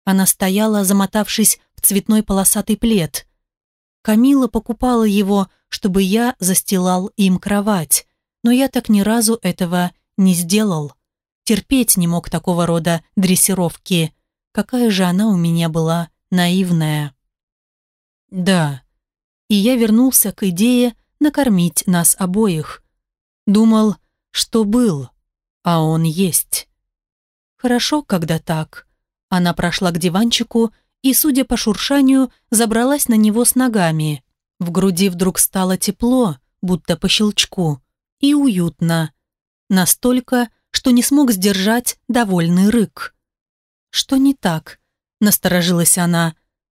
Она стояла, замотавшись цветной полосатый плед. Камила покупала его, чтобы я застилал им кровать, но я так ни разу этого не сделал. Терпеть не мог такого рода дрессировки. Какая же она у меня была наивная. Да, и я вернулся к идее накормить нас обоих. Думал, что был, а он есть. Хорошо, когда так. Она прошла к диванчику и, судя по шуршанию, забралась на него с ногами. В груди вдруг стало тепло, будто по щелчку, и уютно. Настолько, что не смог сдержать довольный рык. «Что не так?» – насторожилась она.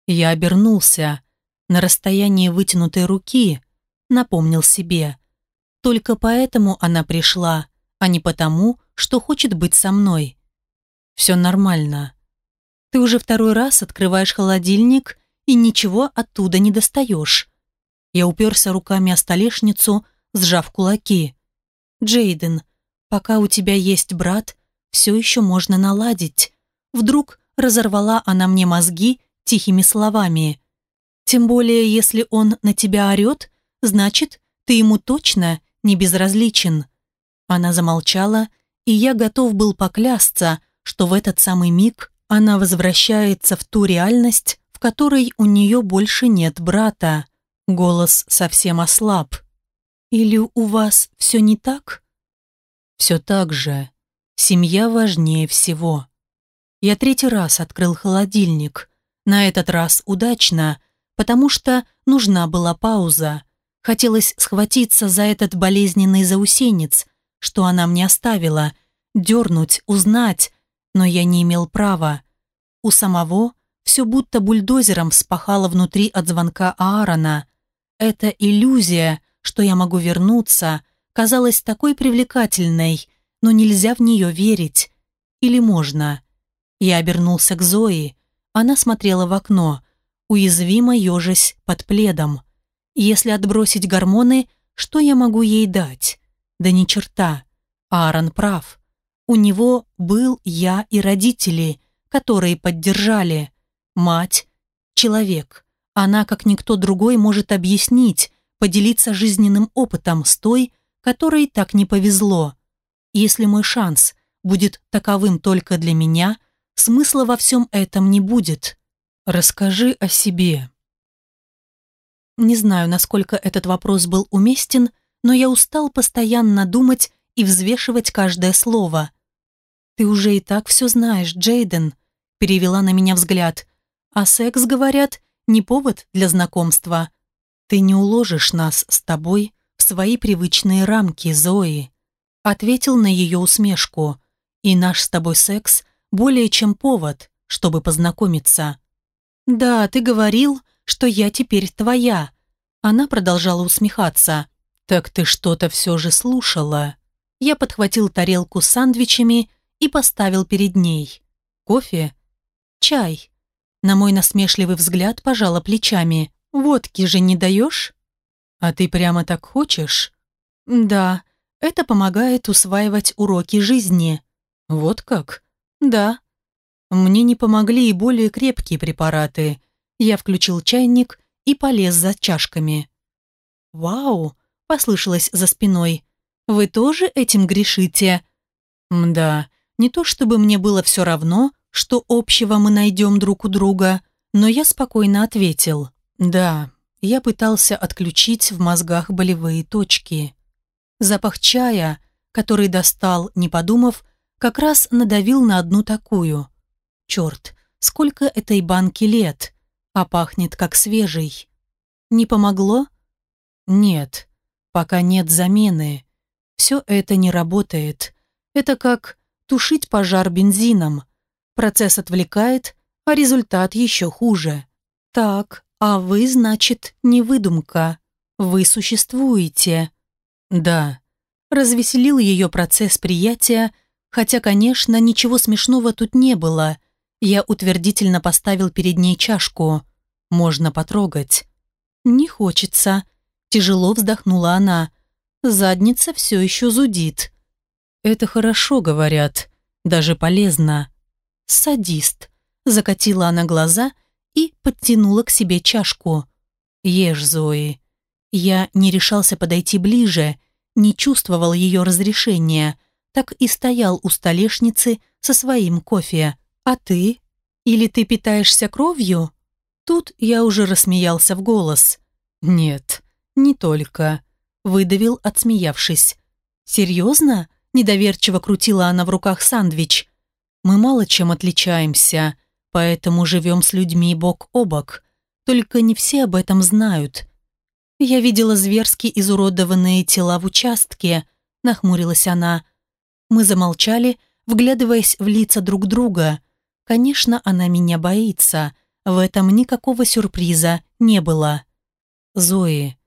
Я обернулся на расстоянии вытянутой руки, напомнил себе. Только поэтому она пришла, а не потому, что хочет быть со мной. Все нормально. Ты уже второй раз открываешь холодильник и ничего оттуда не достаешь. Я уперся руками о столешницу, сжав кулаки. «Джейден, пока у тебя есть брат, все еще можно наладить». Вдруг разорвала она мне мозги тихими словами. «Тем более, если он на тебя орет, значит, ты ему точно не безразличен». Она замолчала, и я готов был поклясться, что в этот самый миг она возвращается в ту реальность, в которой у нее больше нет брата. Голос совсем ослаб. «Или у вас все не так?» «Все так же. Семья важнее всего». Я третий раз открыл холодильник. На этот раз удачно, потому что нужна была пауза. Хотелось схватиться за этот болезненный заусенец, что она мне оставила, дернуть, узнать, но я не имел права. У самого все будто бульдозером вспахало внутри от звонка Аарона. Эта иллюзия, что я могу вернуться, казалась такой привлекательной, но нельзя в нее верить. Или можно? Я обернулся к Зои. Она смотрела в окно, уязвимо ежась под пледом. Если отбросить гормоны, что я могу ей дать? Да ни черта. Аарон прав. У него был я и родители, которые поддержали. Мать, человек. Она, как никто другой, может объяснить, поделиться жизненным опытом с той, которой так не повезло. Если мой шанс будет таковым только для меня, смысла во всем этом не будет. Расскажи о себе. Не знаю, насколько этот вопрос был уместен, но я устал постоянно думать и взвешивать каждое слово. «Ты уже и так все знаешь, Джейден», – перевела на меня взгляд. «А секс, говорят, не повод для знакомства. Ты не уложишь нас с тобой в свои привычные рамки, Зои», – ответил на ее усмешку. «И наш с тобой секс – более чем повод, чтобы познакомиться. «Да, ты говорил, что я теперь твоя». Она продолжала усмехаться. «Так ты что-то все же слушала». Я подхватил тарелку с сандвичами и поставил перед ней. «Кофе?» «Чай». На мой насмешливый взгляд пожала плечами. «Водки же не даешь?» «А ты прямо так хочешь?» «Да, это помогает усваивать уроки жизни». «Вот как?» «Да». Мне не помогли и более крепкие препараты. Я включил чайник и полез за чашками. «Вау!» – послышалось за спиной. «Вы тоже этим грешите?» «Мда, не то чтобы мне было все равно, что общего мы найдем друг у друга, но я спокойно ответил. Да, я пытался отключить в мозгах болевые точки. Запах чая, который достал, не подумав, как раз надавил на одну такую. Черт, сколько этой банки лет, а пахнет как свежий. Не помогло? Нет, пока нет замены. Все это не работает. Это как тушить пожар бензином. Процесс отвлекает, а результат еще хуже. Так, а вы, значит, не выдумка. Вы существуете. Да. Развеселил ее процесс приятия, Хотя, конечно, ничего смешного тут не было. Я утвердительно поставил перед ней чашку. Можно потрогать. «Не хочется», – тяжело вздохнула она. «Задница все еще зудит». «Это хорошо, говорят. Даже полезно». «Садист», – закатила она глаза и подтянула к себе чашку. «Ешь, Зои». Я не решался подойти ближе, не чувствовал ее разрешения – так и стоял у столешницы со своим кофе. «А ты? Или ты питаешься кровью?» Тут я уже рассмеялся в голос. «Нет, не только», — выдавил, отсмеявшись. «Серьезно?» — недоверчиво крутила она в руках сандвич. «Мы мало чем отличаемся, поэтому живем с людьми бок о бок. Только не все об этом знают». «Я видела зверски изуродованные тела в участке», — нахмурилась она. Мы замолчали, вглядываясь в лица друг друга. Конечно, она меня боится. В этом никакого сюрприза не было. Зои,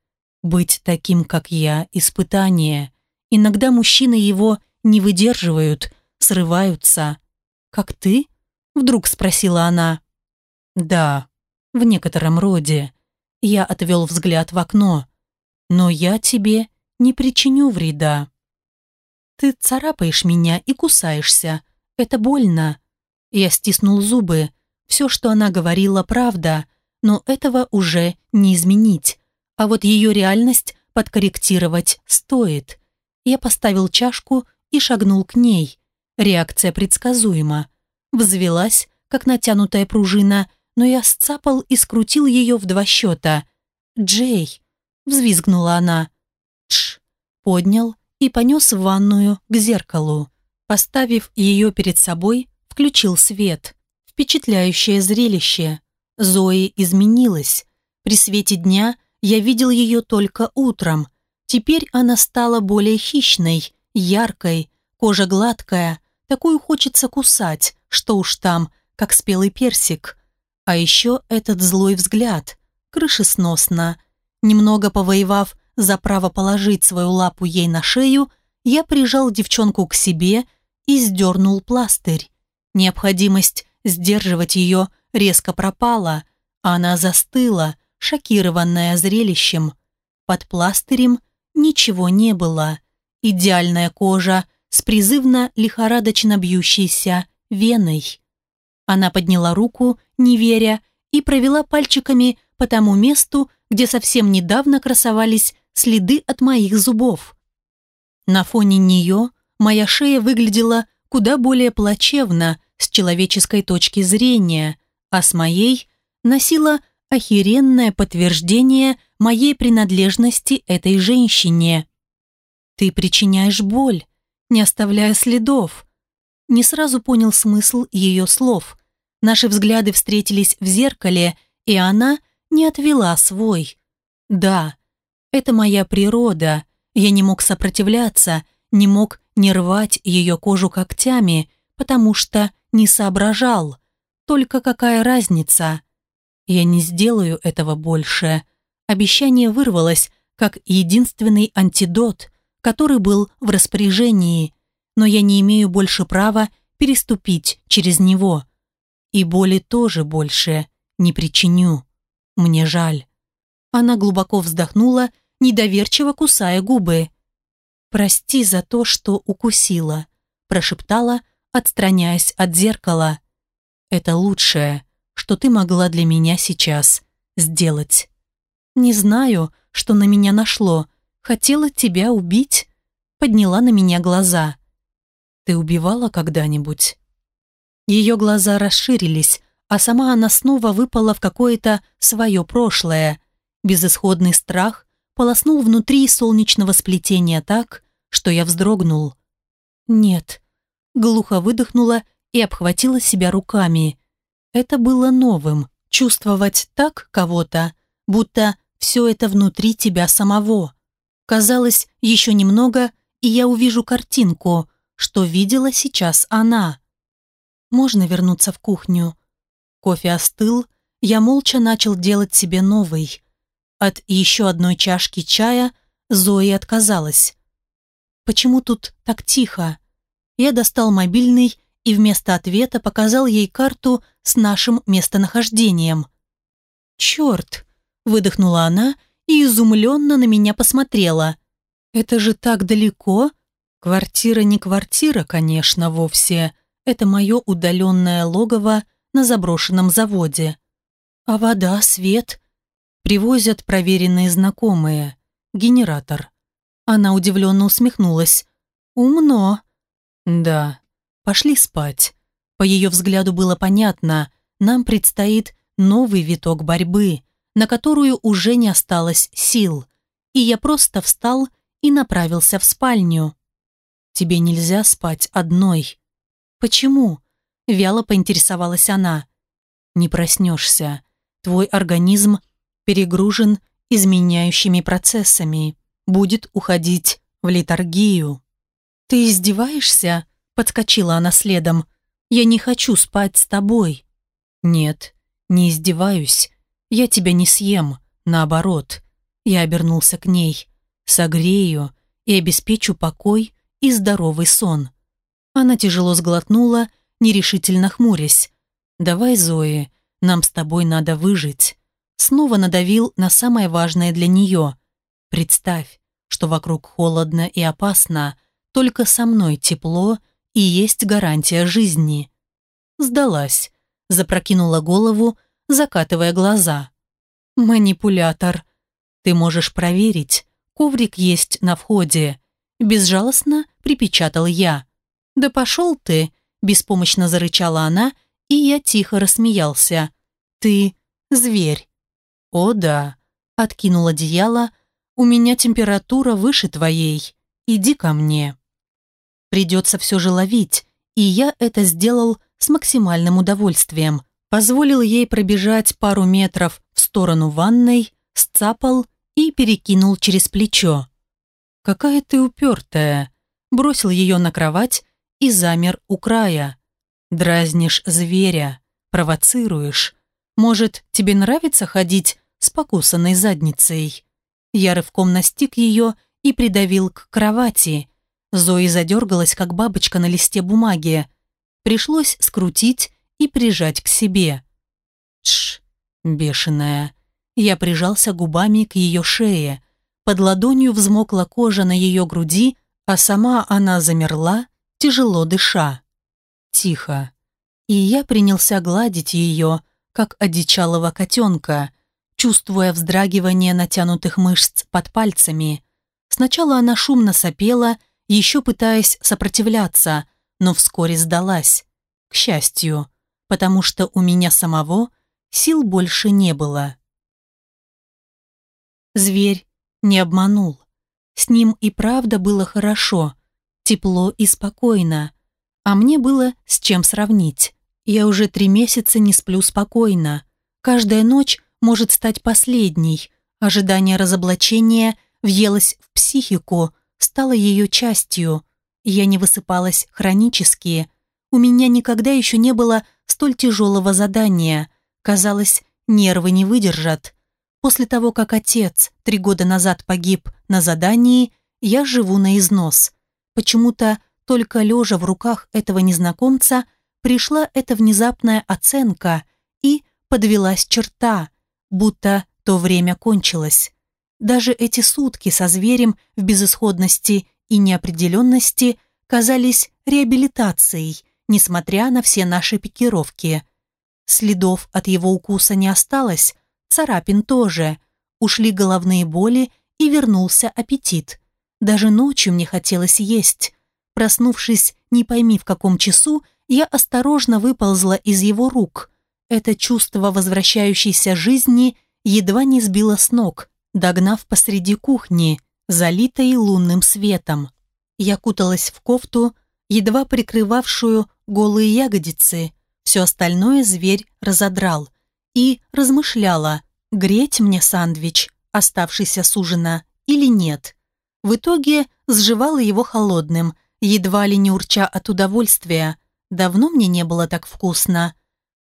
быть таким, как я, испытание. Иногда мужчины его не выдерживают, срываются. «Как ты?» – вдруг спросила она. «Да, в некотором роде. Я отвел взгляд в окно. «Но я тебе не причиню вреда». «Ты царапаешь меня и кусаешься. Это больно». Я стиснул зубы. Все, что она говорила, правда, но этого уже не изменить. А вот ее реальность подкорректировать стоит. Я поставил чашку и шагнул к ней. Реакция предсказуема. Взвелась, как натянутая пружина, но я сцапал и скрутил ее в два счета. «Джей!» – взвизгнула она. «Тш!» – поднял и понес в ванную к зеркалу. Поставив ее перед собой, включил свет. Впечатляющее зрелище. Зои изменилась. При свете дня я видел ее только утром. Теперь она стала более хищной, яркой, кожа гладкая, такую хочется кусать, что уж там, как спелый персик. А еще этот злой взгляд, крышесносно. Немного повоевав за право положить свою лапу ей на шею, я прижал девчонку к себе и сдернул пластырь. Необходимость сдерживать ее резко пропала, а она застыла, шокированная зрелищем. Под пластырем ничего не было. Идеальная кожа с призывно лихорадочно бьющейся веной. Она подняла руку, не веря, и провела пальчиками по тому месту, где совсем недавно красовались следы от моих зубов. На фоне нее моя шея выглядела куда более плачевно с человеческой точки зрения, а с моей носила охеренное подтверждение моей принадлежности этой женщине. «Ты причиняешь боль, не оставляя следов», не сразу понял смысл ее слов. Наши взгляды встретились в зеркале, и она не отвела свой. Да, это моя природа. Я не мог сопротивляться, не мог не рвать ее кожу когтями, потому что не соображал. Только какая разница? Я не сделаю этого больше. Обещание вырвалось, как единственный антидот, который был в распоряжении, но я не имею больше права переступить через него. И боли тоже больше не причиню. Мне жаль. Она глубоко вздохнула, недоверчиво кусая губы. «Прости за то, что укусила», прошептала, отстраняясь от зеркала. «Это лучшее, что ты могла для меня сейчас сделать». «Не знаю, что на меня нашло. Хотела тебя убить?» Подняла на меня глаза. «Ты убивала когда-нибудь?» Ее глаза расширились, а сама она снова выпала в какое-то свое прошлое. Безысходный страх полоснул внутри солнечного сплетения так, что я вздрогнул. «Нет», — глухо выдохнула и обхватила себя руками. Это было новым, чувствовать так кого-то, будто все это внутри тебя самого. Казалось, еще немного, и я увижу картинку, что видела сейчас она. Можно вернуться в кухню? Кофе остыл, я молча начал делать себе новый. От еще одной чашки чая Зои отказалась. «Почему тут так тихо?» Я достал мобильный и вместо ответа показал ей карту с нашим местонахождением. «Черт!» – выдохнула она и изумленно на меня посмотрела. «Это же так далеко?» «Квартира не квартира, конечно, вовсе», это мое удаленное логово на заброшенном заводе. А вода, свет привозят проверенные знакомые. Генератор. Она удивленно усмехнулась. Умно. Да. Пошли спать. По ее взгляду было понятно, нам предстоит новый виток борьбы, на которую уже не осталось сил. И я просто встал и направился в спальню. Тебе нельзя спать одной. «Почему?» – вяло поинтересовалась она. «Не проснешься. Твой организм перегружен изменяющими процессами. Будет уходить в литургию». «Ты издеваешься?» – подскочила она следом. «Я не хочу спать с тобой». «Нет, не издеваюсь. Я тебя не съем. Наоборот». Я обернулся к ней. «Согрею и обеспечу покой и здоровый сон. Она тяжело сглотнула, нерешительно хмурясь. «Давай, Зои, нам с тобой надо выжить. снова надавил на самое важное для нее. Представь, что вокруг холодно и опасно, только со мной тепло и есть гарантия жизни. Сдалась, запрокинула голову, закатывая глаза. Манипулятор. Ты можешь проверить, коврик есть на входе. Безжалостно припечатал я. Да пошел ты, беспомощно зарычала она, и я тихо рассмеялся. Ты зверь. О да, откинул одеяло, у меня температура выше твоей. Иди ко мне. Придется все же ловить, и я это сделал с максимальным удовольствием. Позволил ей пробежать пару метров в сторону ванной, сцапал и перекинул через плечо. «Какая ты упертая!» Бросил ее на кровать и замер у края. «Дразнишь зверя, провоцируешь. Может, тебе нравится ходить с покусанной задницей?» Я рывком настиг ее и придавил к кровати. Зои задергалась, как бабочка на листе бумаги. Пришлось скрутить и прижать к себе. Тш, бешеная. Я прижался губами к ее шее. Под ладонью взмокла кожа на ее груди, а сама она замерла, тяжело дыша. Тихо. И я принялся гладить ее, как одичалого котенка, чувствуя вздрагивание натянутых мышц под пальцами. Сначала она шумно сопела, еще пытаясь сопротивляться, но вскоре сдалась. К счастью, потому что у меня самого сил больше не было. Зверь не обманул. С ним и правда было хорошо, тепло и спокойно. А мне было с чем сравнить. Я уже три месяца не сплю спокойно. Каждая ночь может стать последней. Ожидание разоблачения въелось в психику, стало ее частью. Я не высыпалась хронически. У меня никогда еще не было столь тяжелого задания. Казалось, нервы не выдержат. После того, как отец три года назад погиб на задании, я живу на износ. Почему-то только лежа в руках этого незнакомца пришла эта внезапная оценка и подвелась черта, будто то время кончилось. Даже эти сутки со зверем в безысходности и неопределенности казались реабилитацией, несмотря на все наши пикировки. Следов от его укуса не осталось, царапин тоже. Ушли головные боли и вернулся аппетит. Даже ночью мне хотелось есть. Проснувшись, не пойми в каком часу, я осторожно выползла из его рук. Это чувство возвращающейся жизни едва не сбило с ног, догнав посреди кухни, залитой лунным светом. Я куталась в кофту, едва прикрывавшую голые ягодицы, все остальное зверь разодрал, и размышляла, греть мне сандвич, оставшийся с ужина, или нет. В итоге сживала его холодным, едва ли не урча от удовольствия. Давно мне не было так вкусно.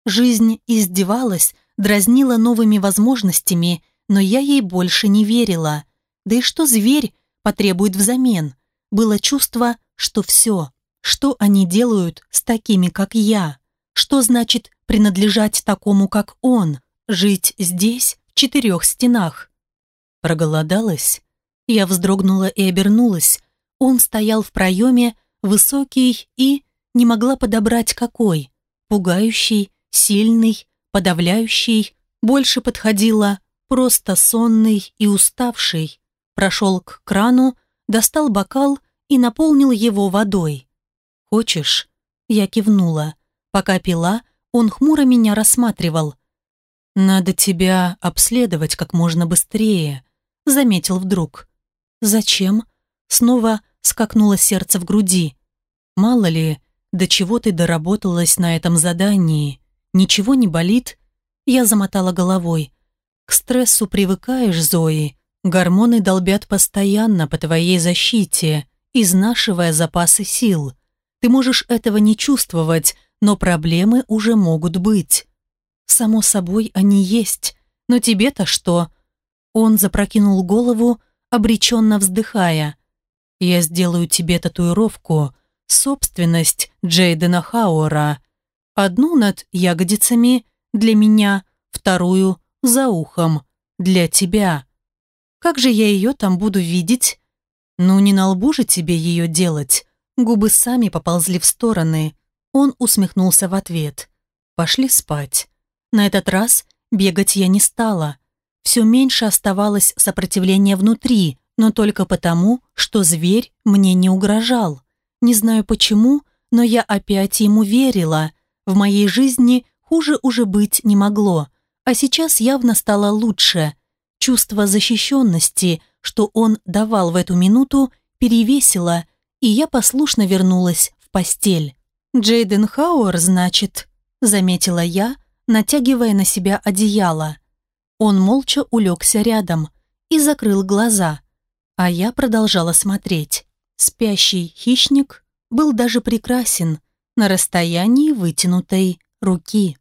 Жизнь издевалась, дразнила новыми возможностями, но я ей больше не верила. Да и что зверь потребует взамен? Было чувство, что все, что они делают с такими, как я? Что значит принадлежать такому, как он? Жить здесь, в четырех стенах? Проголодалась? Я вздрогнула и обернулась. Он стоял в проеме, высокий и... Не могла подобрать какой. Пугающий, сильный, подавляющий. Больше подходила просто сонный и уставший. Прошел к крану, достал бокал и наполнил его водой. «Хочешь?» Я кивнула. Пока пила, он хмуро меня рассматривал. «Надо тебя обследовать как можно быстрее», — заметил вдруг. «Зачем?» Снова скакнуло сердце в груди. «Мало ли, до чего ты доработалась на этом задании. Ничего не болит?» Я замотала головой. «К стрессу привыкаешь, Зои. Гормоны долбят постоянно по твоей защите, изнашивая запасы сил. Ты можешь этого не чувствовать, но проблемы уже могут быть. Само собой, они есть. Но тебе-то что? Он запрокинул голову, обреченно вздыхая. Я сделаю тебе татуировку. Собственность Джейдена Хауэра. Одну над ягодицами для меня, вторую за ухом. Для тебя. Как же я ее там буду видеть? Ну, не на лбу же тебе ее делать. Губы сами поползли в стороны. Он усмехнулся в ответ. Пошли спать. На этот раз бегать я не стала. Все меньше оставалось сопротивления внутри, но только потому, что зверь мне не угрожал. Не знаю почему, но я опять ему верила. В моей жизни хуже уже быть не могло. А сейчас явно стало лучше. Чувство защищенности, что он давал в эту минуту, перевесило, и я послушно вернулась в постель. «Джейден Хауэр, значит», — заметила я, натягивая на себя одеяло. Он молча улегся рядом и закрыл глаза, а я продолжала смотреть. Спящий хищник был даже прекрасен на расстоянии вытянутой руки.